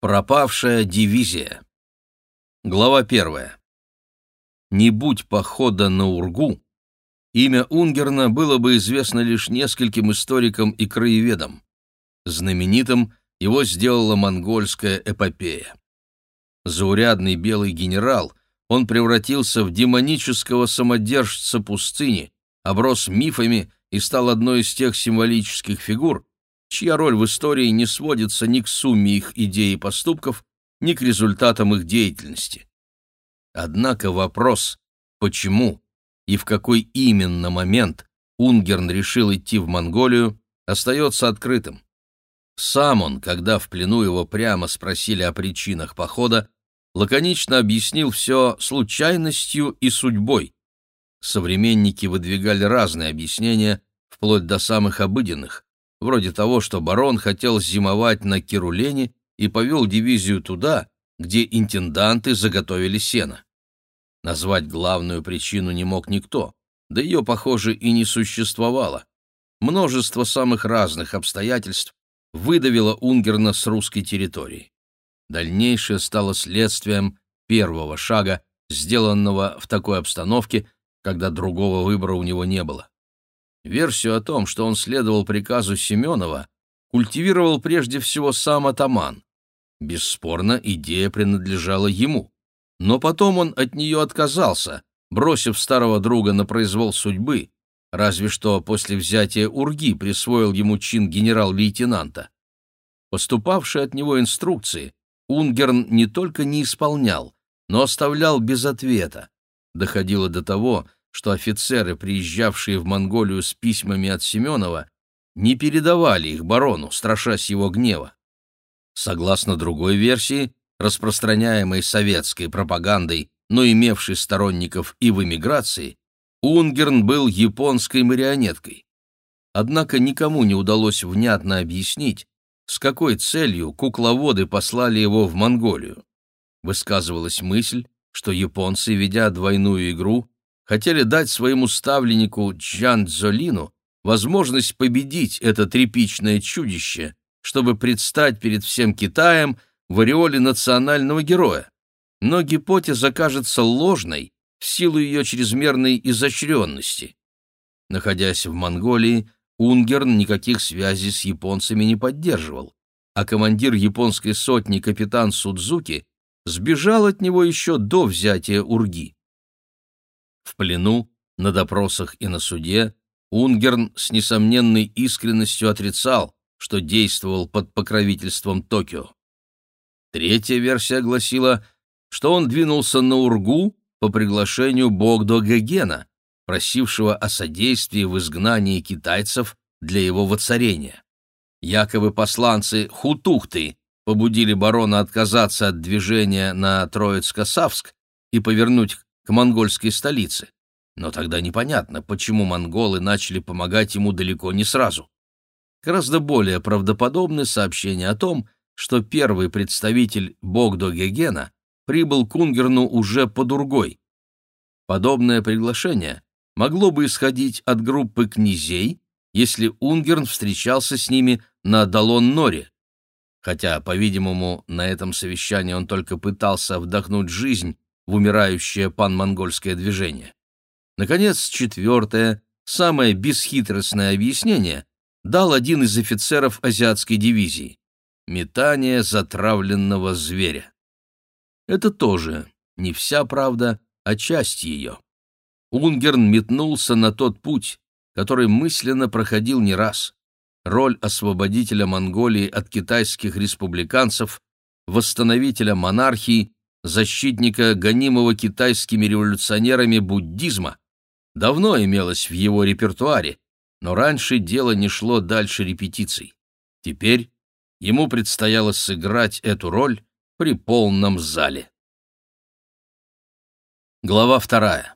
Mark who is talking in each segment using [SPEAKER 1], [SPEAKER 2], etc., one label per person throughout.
[SPEAKER 1] Пропавшая дивизия. Глава первая. Не будь похода на Ургу, имя Унгерна было бы известно лишь нескольким историкам и краеведам. Знаменитым его сделала монгольская эпопея. Заурядный белый генерал, он превратился в демонического самодержца пустыни, оброс мифами и стал одной из тех символических фигур, чья роль в истории не сводится ни к сумме их идей и поступков, ни к результатам их деятельности. Однако вопрос, почему и в какой именно момент Унгерн решил идти в Монголию, остается открытым. Сам он, когда в плену его прямо спросили о причинах похода, лаконично объяснил все случайностью и судьбой. Современники выдвигали разные объяснения, вплоть до самых обыденных вроде того, что барон хотел зимовать на Кирулене и повел дивизию туда, где интенданты заготовили сено. Назвать главную причину не мог никто, да ее, похоже, и не существовало. Множество самых разных обстоятельств выдавило Унгерна с русской территории. Дальнейшее стало следствием первого шага, сделанного в такой обстановке, когда другого выбора у него не было. Версию о том, что он следовал приказу Семенова, культивировал прежде всего сам атаман. Бесспорно, идея принадлежала ему. Но потом он от нее отказался, бросив старого друга на произвол судьбы, разве что после взятия Урги присвоил ему чин генерал-лейтенанта. Поступавшие от него инструкции Унгерн не только не исполнял, но оставлял без ответа. Доходило до того, что офицеры, приезжавшие в Монголию с письмами от Семенова, не передавали их барону, страшась его гнева. Согласно другой версии, распространяемой советской пропагандой, но имевшей сторонников и в эмиграции, Унгерн был японской марионеткой. Однако никому не удалось внятно объяснить, с какой целью кукловоды послали его в Монголию. Высказывалась мысль, что японцы, ведя двойную игру, хотели дать своему ставленнику Джан Дзолину возможность победить это тряпичное чудище, чтобы предстать перед всем Китаем в ореоле национального героя. Но гипотеза кажется ложной в силу ее чрезмерной изощренности. Находясь в Монголии, Унгерн никаких связей с японцами не поддерживал, а командир японской сотни капитан Судзуки сбежал от него еще до взятия Урги. В плену, на допросах и на суде Унгерн с несомненной искренностью отрицал, что действовал под покровительством Токио. Третья версия гласила, что он двинулся на Ургу по приглашению Богдо Гегена, просившего о содействии в изгнании китайцев для его воцарения. Якобы посланцы Хутухты побудили барона отказаться от движения на Троицко-Савск и повернуть к монгольской столице. Но тогда непонятно, почему монголы начали помогать ему далеко не сразу. Гораздо более правдоподобны сообщения о том, что первый представитель Богдо-Гегена прибыл к Унгерну уже по Дургой. Подобное приглашение могло бы исходить от группы князей, если Унгерн встречался с ними на Далон-Норе. Хотя, по-видимому, на этом совещании он только пытался вдохнуть жизнь в умирающее панмонгольское движение. Наконец, четвертое, самое бесхитростное объяснение дал один из офицеров азиатской дивизии — метание затравленного зверя. Это тоже не вся правда, а часть ее. Унгерн метнулся на тот путь, который мысленно проходил не раз. Роль освободителя Монголии от китайских республиканцев, восстановителя монархии защитника гонимого китайскими революционерами буддизма, давно имелось в его репертуаре, но раньше дело не шло дальше репетиций. Теперь ему предстояло сыграть эту роль при полном зале. Глава вторая.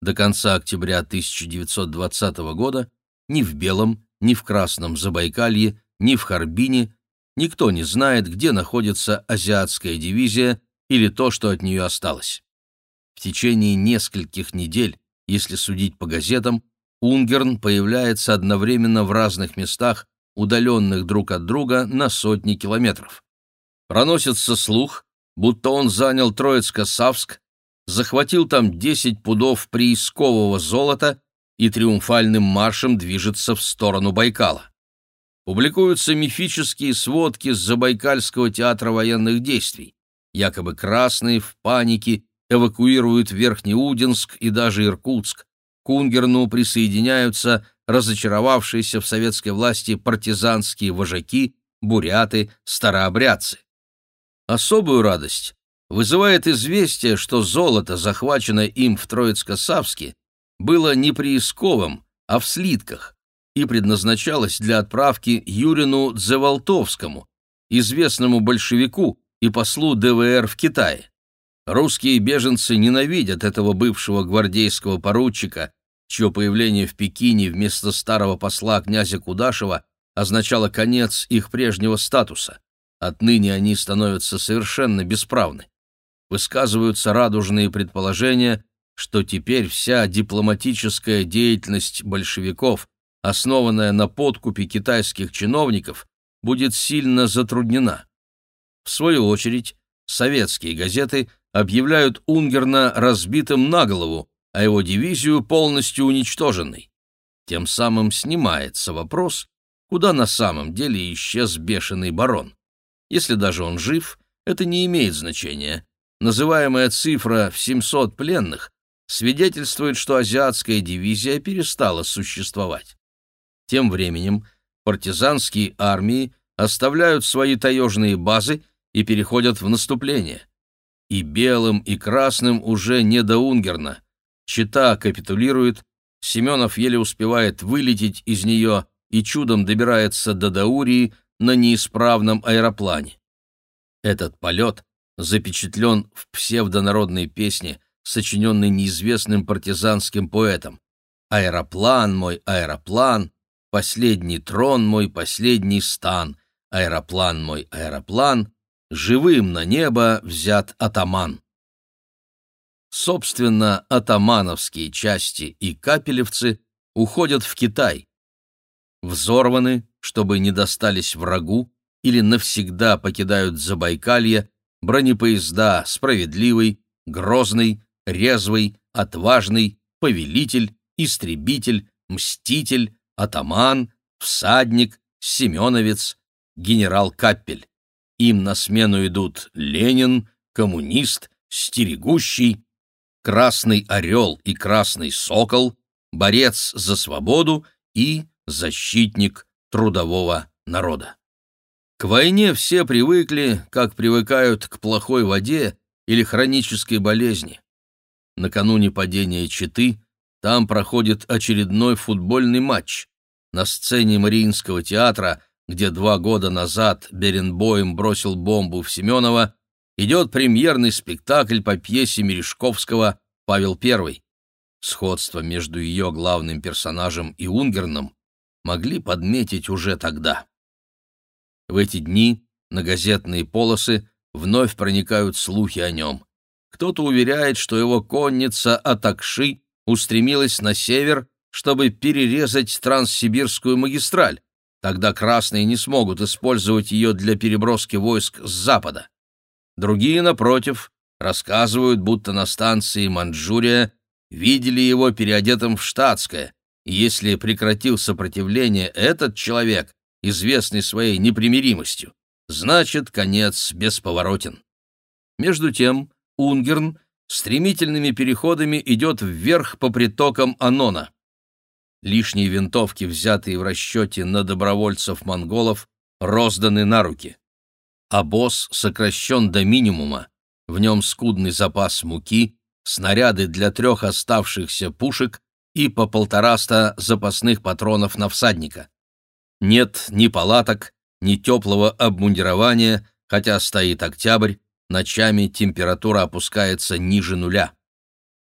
[SPEAKER 1] До конца октября 1920 года ни в Белом, ни в Красном Забайкалье, ни в Харбине никто не знает, где находится азиатская дивизия или то, что от нее осталось. В течение нескольких недель, если судить по газетам, Унгерн появляется одновременно в разных местах, удаленных друг от друга на сотни километров. Проносится слух, будто он занял Троицко-Савск, захватил там 10 пудов приискового золота и триумфальным маршем движется в сторону Байкала. Публикуются мифические сводки с Забайкальского театра военных действий. Якобы красные в панике эвакуируют Верхнеудинск и даже Иркутск. К Унгерну присоединяются разочаровавшиеся в советской власти партизанские вожаки, буряты, старообрядцы. Особую радость вызывает известие, что золото, захваченное им в Троицко-Савске, было не приисковым, а в слитках, и предназначалось для отправки Юрину Дзеволтовскому, известному большевику и послу ДВР в Китае. Русские беженцы ненавидят этого бывшего гвардейского поручика, чье появление в Пекине вместо старого посла князя Кудашева означало конец их прежнего статуса. Отныне они становятся совершенно бесправны. Высказываются радужные предположения, что теперь вся дипломатическая деятельность большевиков, основанная на подкупе китайских чиновников, будет сильно затруднена. В свою очередь, советские газеты объявляют Унгерна разбитым на голову, а его дивизию полностью уничтоженной. Тем самым снимается вопрос, куда на самом деле исчез бешеный барон. Если даже он жив, это не имеет значения. Называемая цифра в 700 пленных свидетельствует, что азиатская дивизия перестала существовать. Тем временем партизанские армии оставляют свои таежные базы и переходят в наступление. И белым, и красным уже не до Унгерна. Чита капитулирует, Семенов еле успевает вылететь из нее и чудом добирается до Даурии на неисправном аэроплане. Этот полет запечатлен в псевдонародной песне, сочиненной неизвестным партизанским поэтом. «Аэроплан мой, аэроплан, последний трон мой, последний стан, аэроплан мой, аэроплан, живым на небо взят атаман». Собственно, атамановские части и капелевцы уходят в Китай. Взорваны, чтобы не достались врагу, или навсегда покидают Забайкалье бронепоезда «Справедливый», «Грозный», «Резвый», «Отважный», «Повелитель», «Истребитель», «Мститель», «Атаман», «Всадник», «Семеновец», «Генерал Каппель». Им на смену идут Ленин, коммунист, стерегущий, Красный Орел и Красный Сокол, борец за свободу и защитник трудового народа. К войне все привыкли, как привыкают к плохой воде или хронической болезни. Накануне падения Читы там проходит очередной футбольный матч. На сцене Мариинского театра, где два года назад Беренбоем бросил бомбу в Семенова, идет премьерный спектакль по пьесе Мережковского «Павел I». Сходство между ее главным персонажем и Унгерном могли подметить уже тогда. В эти дни на газетные полосы вновь проникают слухи о нем. Кто-то уверяет, что его конница Атакши устремилась на север, чтобы перерезать Транссибирскую магистраль. Тогда красные не смогут использовать ее для переброски войск с запада. Другие, напротив, рассказывают, будто на станции Манчжурия видели его переодетым в штатское, и если прекратил сопротивление этот человек, известный своей непримиримостью, значит, конец бесповоротен. Между тем Унгерн стремительными переходами идет вверх по притокам Анона. Лишние винтовки, взятые в расчете на добровольцев-монголов, розданы на руки. Обоз сокращен до минимума, в нем скудный запас муки, снаряды для трех оставшихся пушек и по полтораста запасных патронов на всадника. Нет ни палаток, ни теплого обмундирования, хотя стоит октябрь, ночами температура опускается ниже нуля.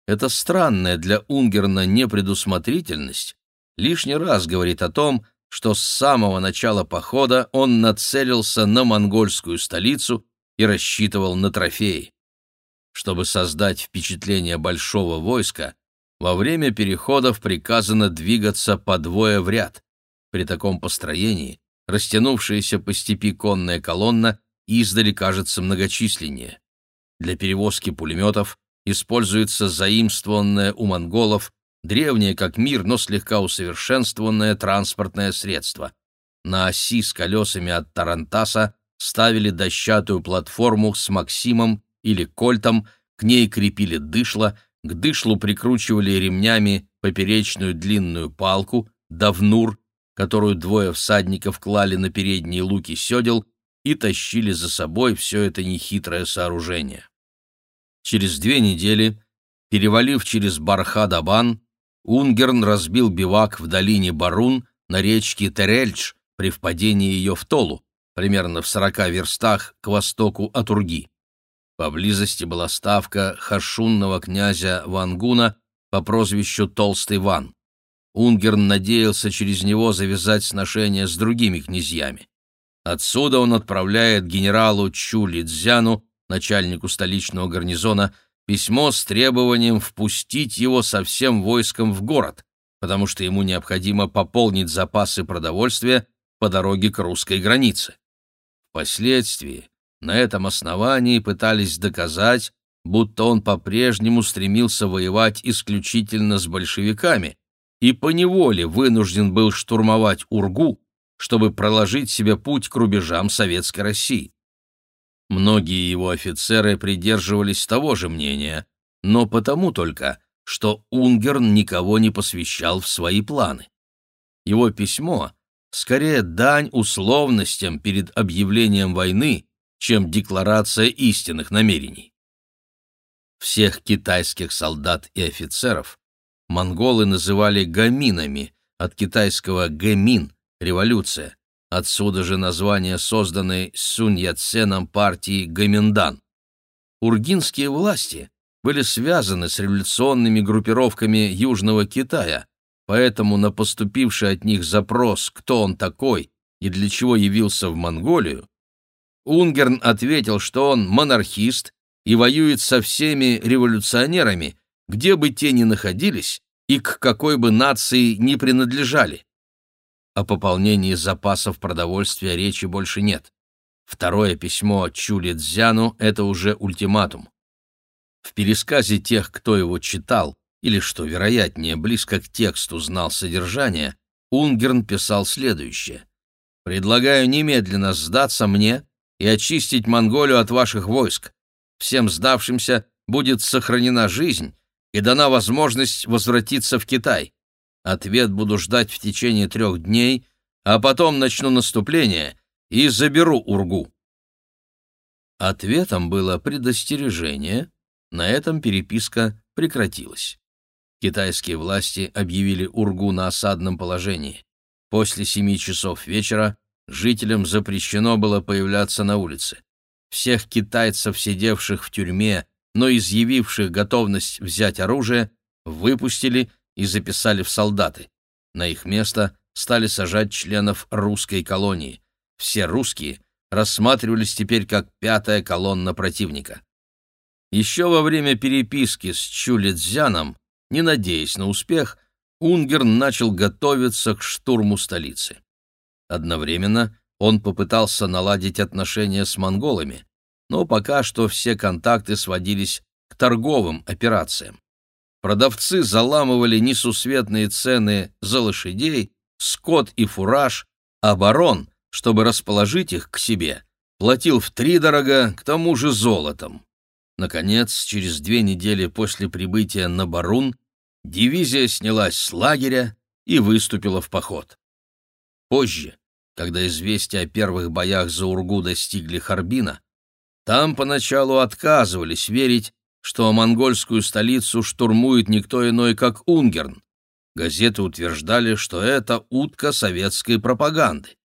[SPEAKER 1] Эта странная для Унгерна непредусмотрительность лишний раз говорит о том, что с самого начала похода он нацелился на монгольскую столицу и рассчитывал на трофеи. Чтобы создать впечатление большого войска, во время переходов приказано двигаться по двое в ряд. При таком построении растянувшаяся по степи конная колонна издали кажется многочисленнее. Для перевозки пулеметов используется заимствованное у монголов древнее как мир, но слегка усовершенствованное транспортное средство. На оси с колесами от Тарантаса ставили дощатую платформу с Максимом или Кольтом, к ней крепили дышло, к дышлу прикручивали ремнями поперечную длинную палку, давнур, которую двое всадников клали на передние луки седел и тащили за собой все это нехитрое сооружение. Через две недели, перевалив через Бархадабан, Унгерн разбил бивак в долине Барун на речке Терельдж при впадении ее в Толу, примерно в сорока верстах к востоку от Урги. Поблизости была ставка хашунного князя Вангуна по прозвищу Толстый Ван. Унгерн надеялся через него завязать сношения с другими князьями. Отсюда он отправляет генералу Чу Лидзяну, начальнику столичного гарнизона, письмо с требованием впустить его со всем войском в город, потому что ему необходимо пополнить запасы продовольствия по дороге к русской границе. Впоследствии на этом основании пытались доказать, будто он по-прежнему стремился воевать исключительно с большевиками и поневоле вынужден был штурмовать Ургу, чтобы проложить себе путь к рубежам Советской России. Многие его офицеры придерживались того же мнения, но потому только, что Унгерн никого не посвящал в свои планы. Его письмо — скорее дань условностям перед объявлением войны, чем декларация истинных намерений. Всех китайских солдат и офицеров монголы называли гаминами, от китайского «гэмин» — революция, Отсюда же название созданной Сунь Яценом партии Гаминдан. Ургинские власти были связаны с революционными группировками Южного Китая, поэтому на поступивший от них запрос, кто он такой и для чего явился в Монголию, Унгерн ответил, что он монархист и воюет со всеми революционерами, где бы те ни находились и к какой бы нации ни принадлежали. О пополнении запасов продовольствия речи больше нет. Второе письмо Чули Цзяну — это уже ультиматум. В пересказе тех, кто его читал, или, что вероятнее, близко к тексту знал содержание, Унгерн писал следующее. «Предлагаю немедленно сдаться мне и очистить Монголию от ваших войск. Всем сдавшимся будет сохранена жизнь и дана возможность возвратиться в Китай. Ответ буду ждать в течение трех дней, а потом начну наступление и заберу Ургу. Ответом было предостережение. На этом переписка прекратилась. Китайские власти объявили Ургу на осадном положении. После семи часов вечера жителям запрещено было появляться на улице. Всех китайцев, сидевших в тюрьме, но изъявивших готовность взять оружие, выпустили и записали в солдаты. На их место стали сажать членов русской колонии. Все русские рассматривались теперь как пятая колонна противника. Еще во время переписки с Чулицзяном, не надеясь на успех, Унгерн начал готовиться к штурму столицы. Одновременно он попытался наладить отношения с монголами, но пока что все контакты сводились к торговым операциям. Продавцы заламывали несусветные цены за лошадей, скот и фураж, а барон, чтобы расположить их к себе, платил втридорога, к тому же золотом. Наконец, через две недели после прибытия на Барун, дивизия снялась с лагеря и выступила в поход. Позже, когда известия о первых боях за Ургу достигли Харбина, там поначалу отказывались верить, что монгольскую столицу штурмует никто иной, как Унгерн. Газеты утверждали, что это утка советской пропаганды.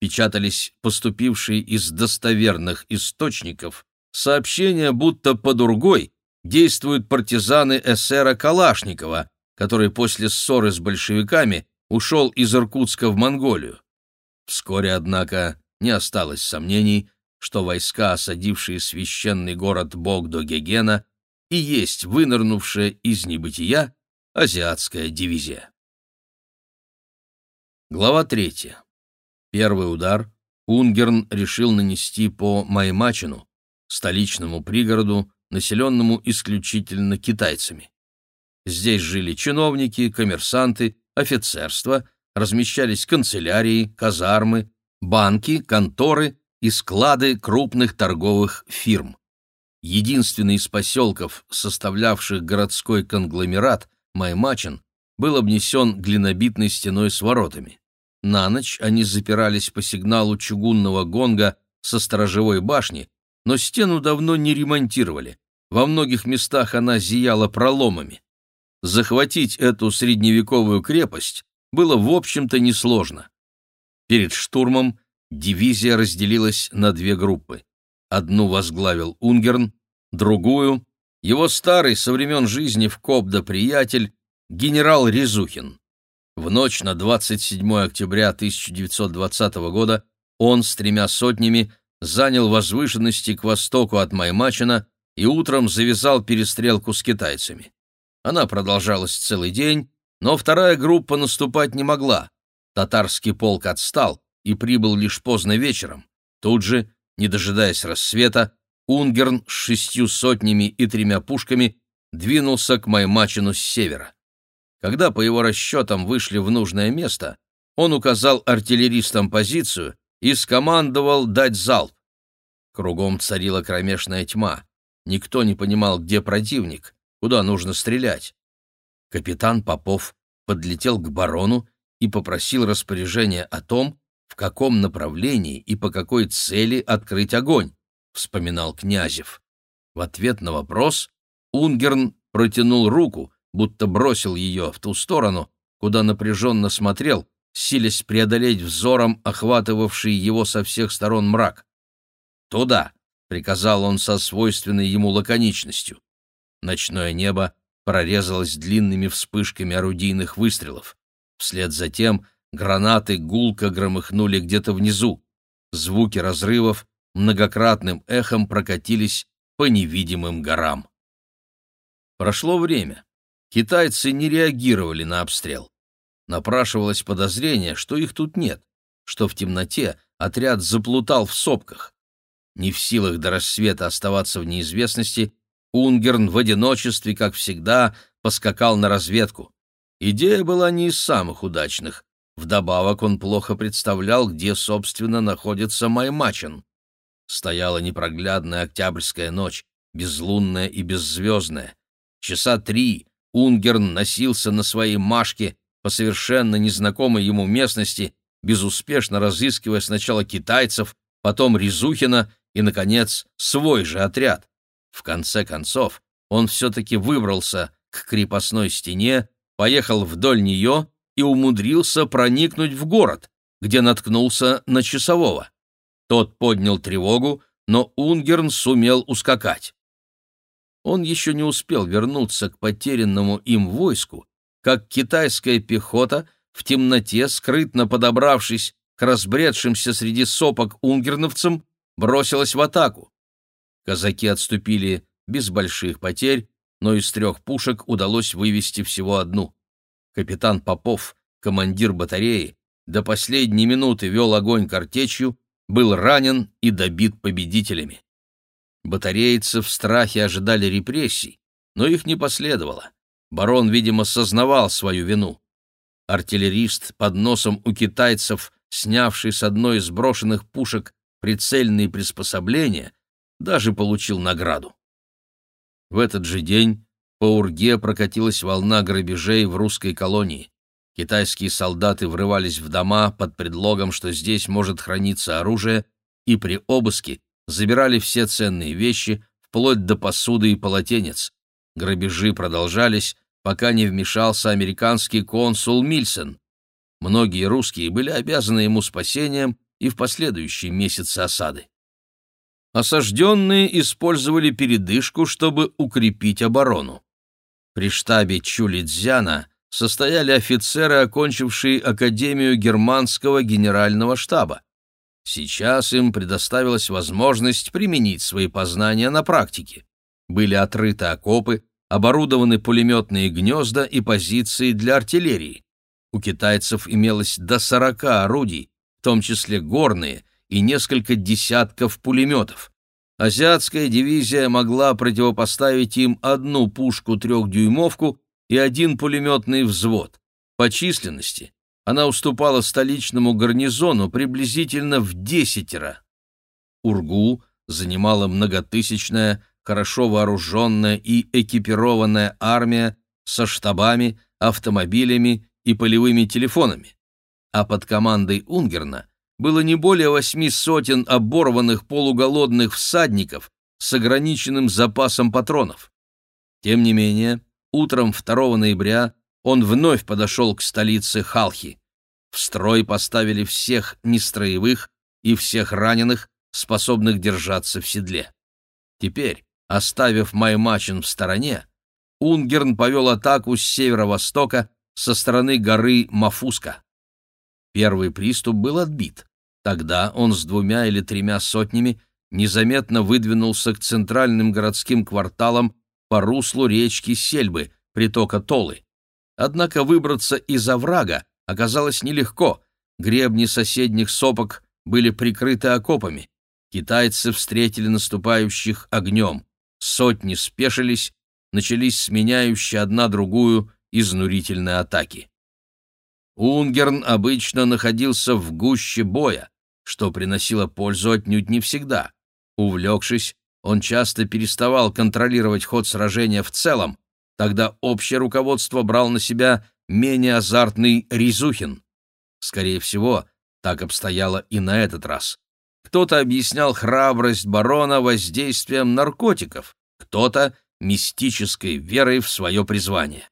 [SPEAKER 1] Печатались поступившие из достоверных источников сообщения, будто под Ургой действуют партизаны эсера Калашникова, который после ссоры с большевиками ушел из Иркутска в Монголию. Вскоре, однако, не осталось сомнений, что войска, осадившие священный город Богдо-Гегена, и есть вынырнувшая из небытия азиатская дивизия. Глава третья. Первый удар Унгерн решил нанести по Маймачину, столичному пригороду, населенному исключительно китайцами. Здесь жили чиновники, коммерсанты, офицерство, размещались канцелярии, казармы, банки, конторы и склады крупных торговых фирм. Единственный из поселков, составлявших городской конгломерат, Маймачин, был обнесен глинобитной стеной с воротами. На ночь они запирались по сигналу чугунного гонга со сторожевой башни, но стену давно не ремонтировали. Во многих местах она зияла проломами. Захватить эту средневековую крепость было, в общем-то, несложно. Перед штурмом дивизия разделилась на две группы. Одну возглавил Унгерн, другую — его старый со времен жизни в Кобда приятель, генерал Резухин. В ночь на 27 октября 1920 года он с тремя сотнями занял возвышенности к востоку от Маймачина и утром завязал перестрелку с китайцами. Она продолжалась целый день, но вторая группа наступать не могла. Татарский полк отстал и прибыл лишь поздно вечером. Тут же, не дожидаясь рассвета, Унгерн с шестью сотнями и тремя пушками двинулся к Маймачину с севера. Когда по его расчетам вышли в нужное место, он указал артиллеристам позицию и скомандовал дать залп. Кругом царила кромешная тьма. Никто не понимал, где противник, куда нужно стрелять. Капитан Попов подлетел к барону и попросил распоряжения о том, в каком направлении и по какой цели открыть огонь, вспоминал Князев. В ответ на вопрос Унгерн протянул руку, будто бросил ее в ту сторону, куда напряженно смотрел, силясь преодолеть взором охватывавший его со всех сторон мрак. «Туда!» — приказал он со свойственной ему лаконичностью. Ночное небо прорезалось длинными вспышками орудийных выстрелов. Вслед за тем гранаты гулко громыхнули где-то внизу. Звуки разрывов многократным эхом прокатились по невидимым горам. Прошло время. Китайцы не реагировали на обстрел. Напрашивалось подозрение, что их тут нет, что в темноте отряд заплутал в сопках. Не в силах до рассвета оставаться в неизвестности, Унгерн в одиночестве, как всегда, поскакал на разведку. Идея была не из самых удачных. Вдобавок он плохо представлял, где, собственно, находится Маймачен. Стояла непроглядная октябрьская ночь, безлунная и беззвездная. Часа три Унгерн носился на своей машке по совершенно незнакомой ему местности, безуспешно разыскивая сначала китайцев, потом Резухина и, наконец, свой же отряд. В конце концов, он все-таки выбрался к крепостной стене, поехал вдоль нее и умудрился проникнуть в город, где наткнулся на часового. Тот поднял тревогу, но Унгерн сумел ускакать. Он еще не успел вернуться к потерянному им войску, как китайская пехота в темноте, скрытно подобравшись к разбредшимся среди сопок унгерновцам, бросилась в атаку. Казаки отступили без больших потерь, но из трех пушек удалось вывести всего одну. Капитан Попов, командир батареи, до последней минуты вел огонь картечью, был ранен и добит победителями. Батарейцы в страхе ожидали репрессий, но их не последовало. Барон, видимо, сознавал свою вину. Артиллерист под носом у китайцев, снявший с одной из брошенных пушек прицельные приспособления, даже получил награду. В этот же день по Урге прокатилась волна грабежей в русской колонии. Китайские солдаты врывались в дома под предлогом, что здесь может храниться оружие, и при обыске забирали все ценные вещи, вплоть до посуды и полотенец. Грабежи продолжались, пока не вмешался американский консул Мильсон. Многие русские были обязаны ему спасением и в последующие месяцы осады. Осажденные использовали передышку, чтобы укрепить оборону. При штабе Чулидзяна состояли офицеры, окончившие Академию германского генерального штаба. Сейчас им предоставилась возможность применить свои познания на практике. Были отрыты окопы, оборудованы пулеметные гнезда и позиции для артиллерии. У китайцев имелось до 40 орудий, в том числе горные, и несколько десятков пулеметов. Азиатская дивизия могла противопоставить им одну пушку-трехдюймовку и один пулеметный взвод. По численности она уступала столичному гарнизону приблизительно в десятеро. Ургу занимала многотысячная, хорошо вооруженная и экипированная армия со штабами, автомобилями и полевыми телефонами. А под командой Унгерна было не более восьми сотен оборванных полуголодных всадников с ограниченным запасом патронов. Тем не менее, утром 2 ноября он вновь подошел к столице Халхи. В строй поставили всех нестроевых и всех раненых, способных держаться в седле. Теперь, оставив Маймачин в стороне, Унгерн повел атаку с северо-востока со стороны горы Мафуска. Первый приступ был отбит. Тогда он с двумя или тремя сотнями незаметно выдвинулся к центральным городским кварталам по руслу речки Сельбы, притока Толы. Однако выбраться из оврага оказалось нелегко, гребни соседних сопок были прикрыты окопами. Китайцы встретили наступающих огнем. Сотни спешились, начались сменяющие одна другую изнурительные атаки. Унгерн обычно находился в гуще боя, что приносило пользу отнюдь не всегда. Увлекшись, он часто переставал контролировать ход сражения в целом, тогда общее руководство брал на себя менее азартный Ризухин. Скорее всего, так обстояло и на этот раз. Кто-то объяснял храбрость барона воздействием наркотиков, кто-то — мистической верой в свое призвание.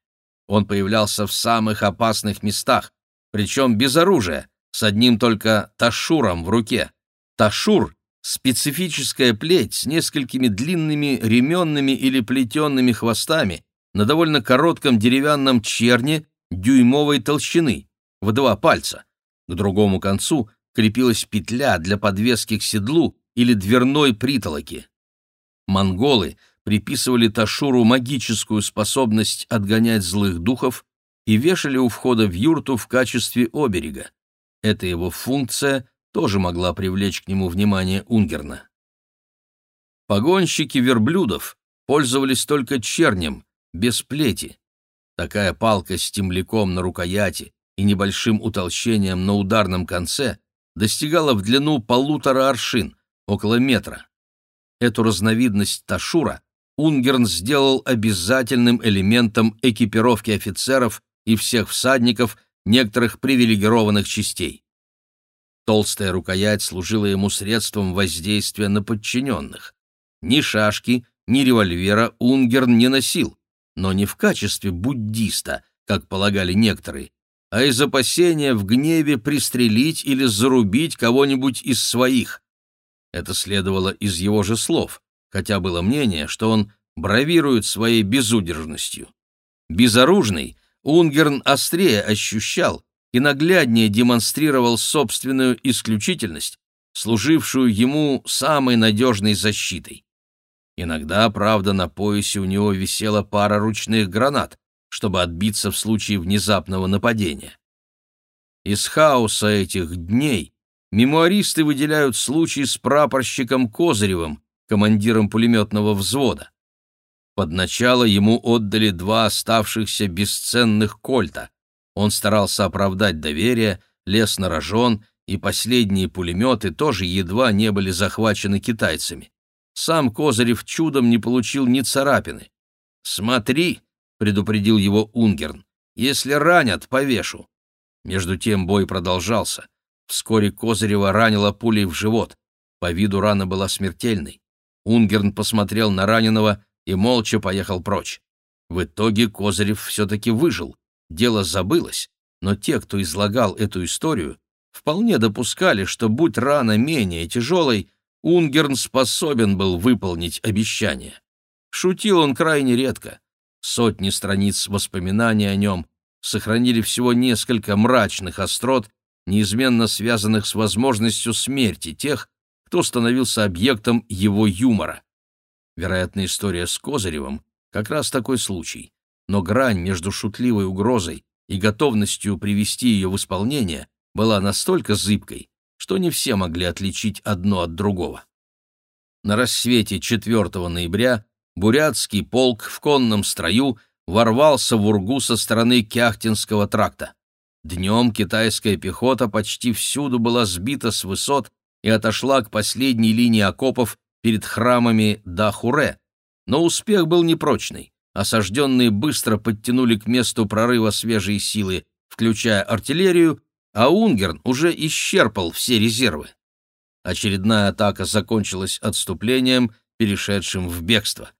[SPEAKER 1] Он появлялся в самых опасных местах, причем без оружия, с одним только ташуром в руке. Ташур — специфическая плеть с несколькими длинными ременными или плетенными хвостами на довольно коротком деревянном черне дюймовой толщины, в два пальца. К другому концу крепилась петля для подвески к седлу или дверной притолоки. Монголы — приписывали Ташуру магическую способность отгонять злых духов и вешали у входа в юрту в качестве оберега. Эта его функция тоже могла привлечь к нему внимание Унгерна. Погонщики верблюдов пользовались только чернем, без плети. Такая палка с темляком на рукояти и небольшим утолщением на ударном конце достигала в длину полутора аршин, около метра. Эту разновидность ташура Унгерн сделал обязательным элементом экипировки офицеров и всех всадников некоторых привилегированных частей. Толстая рукоять служила ему средством воздействия на подчиненных. Ни шашки, ни револьвера Унгерн не носил, но не в качестве буддиста, как полагали некоторые, а из опасения в гневе пристрелить или зарубить кого-нибудь из своих. Это следовало из его же слов хотя было мнение, что он бравирует своей безудержностью. Безоружный, Унгерн острее ощущал и нагляднее демонстрировал собственную исключительность, служившую ему самой надежной защитой. Иногда, правда, на поясе у него висела пара ручных гранат, чтобы отбиться в случае внезапного нападения. Из хаоса этих дней мемуаристы выделяют случай с прапорщиком Козыревым, командиром пулеметного взвода. Под начало ему отдали два оставшихся бесценных кольта. Он старался оправдать доверие, лес на рожон, и последние пулеметы тоже едва не были захвачены китайцами. Сам Козырев чудом не получил ни царапины. «Смотри», — предупредил его Унгерн, — «если ранят, повешу». Между тем бой продолжался. Вскоре Козырева ранила пулей в живот. По виду рана была смертельной. Унгерн посмотрел на раненого и молча поехал прочь. В итоге Козырев все-таки выжил. Дело забылось, но те, кто излагал эту историю, вполне допускали, что, будь рана менее тяжелой, Унгерн способен был выполнить обещание. Шутил он крайне редко. Сотни страниц воспоминаний о нем сохранили всего несколько мрачных острот, неизменно связанных с возможностью смерти тех, кто становился объектом его юмора. Вероятно, история с Козыревым как раз такой случай, но грань между шутливой угрозой и готовностью привести ее в исполнение была настолько зыбкой, что не все могли отличить одно от другого. На рассвете 4 ноября бурятский полк в конном строю ворвался в Ургу со стороны Кяхтинского тракта. Днем китайская пехота почти всюду была сбита с высот и отошла к последней линии окопов перед храмами Дахуре, но успех был непрочный. Осажденные быстро подтянули к месту прорыва свежие силы, включая артиллерию, а Унгерн уже исчерпал все резервы. Очередная атака закончилась отступлением, перешедшим в бегство.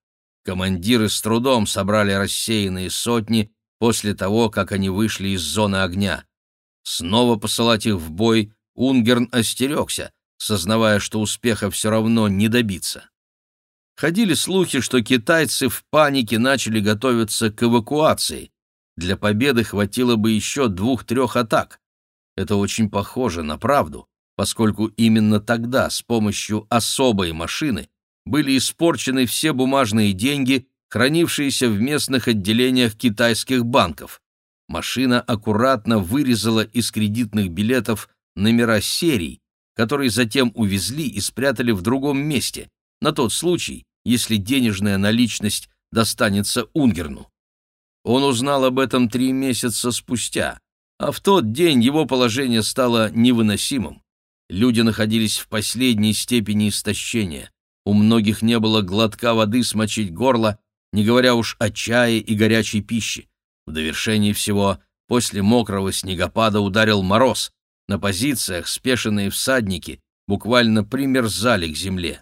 [SPEAKER 1] Командиры с трудом собрали рассеянные сотни после того, как они вышли из зоны огня. Снова посылать их в бой Унгерн остерегся, сознавая, что успеха все равно не добиться. Ходили слухи, что китайцы в панике начали готовиться к эвакуации. Для победы хватило бы еще двух-трех атак. Это очень похоже на правду, поскольку именно тогда с помощью особой машины были испорчены все бумажные деньги, хранившиеся в местных отделениях китайских банков. Машина аккуратно вырезала из кредитных билетов номера серий, которые затем увезли и спрятали в другом месте, на тот случай, если денежная наличность достанется Унгерну. Он узнал об этом три месяца спустя, а в тот день его положение стало невыносимым. Люди находились в последней степени истощения. У многих не было глотка воды смочить горло, не говоря уж о чае и горячей пище. В довершении всего, после мокрого снегопада ударил мороз. На позициях спешенные всадники буквально примерзали к земле.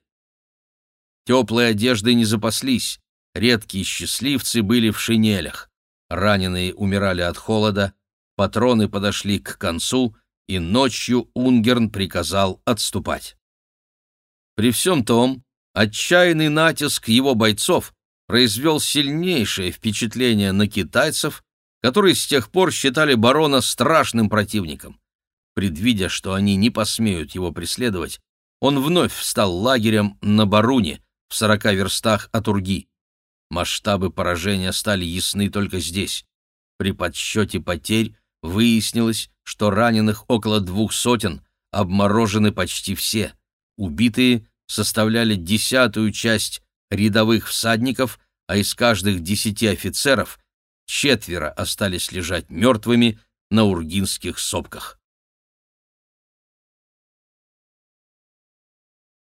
[SPEAKER 1] Теплой одеждой не запаслись, редкие счастливцы были в шинелях. Раненые умирали от холода, патроны подошли к концу, и ночью Унгерн приказал отступать. При всем том, отчаянный натиск его бойцов произвел сильнейшее впечатление на китайцев, которые с тех пор считали барона страшным противником. Предвидя, что они не посмеют его преследовать, он вновь встал лагерем на Баруне, в сорока верстах от Урги. Масштабы поражения стали ясны только здесь. При подсчете потерь выяснилось, что раненых около двух сотен, обморожены почти все. Убитые составляли десятую часть рядовых всадников, а из каждых десяти офицеров четверо остались лежать мертвыми на ургинских сопках.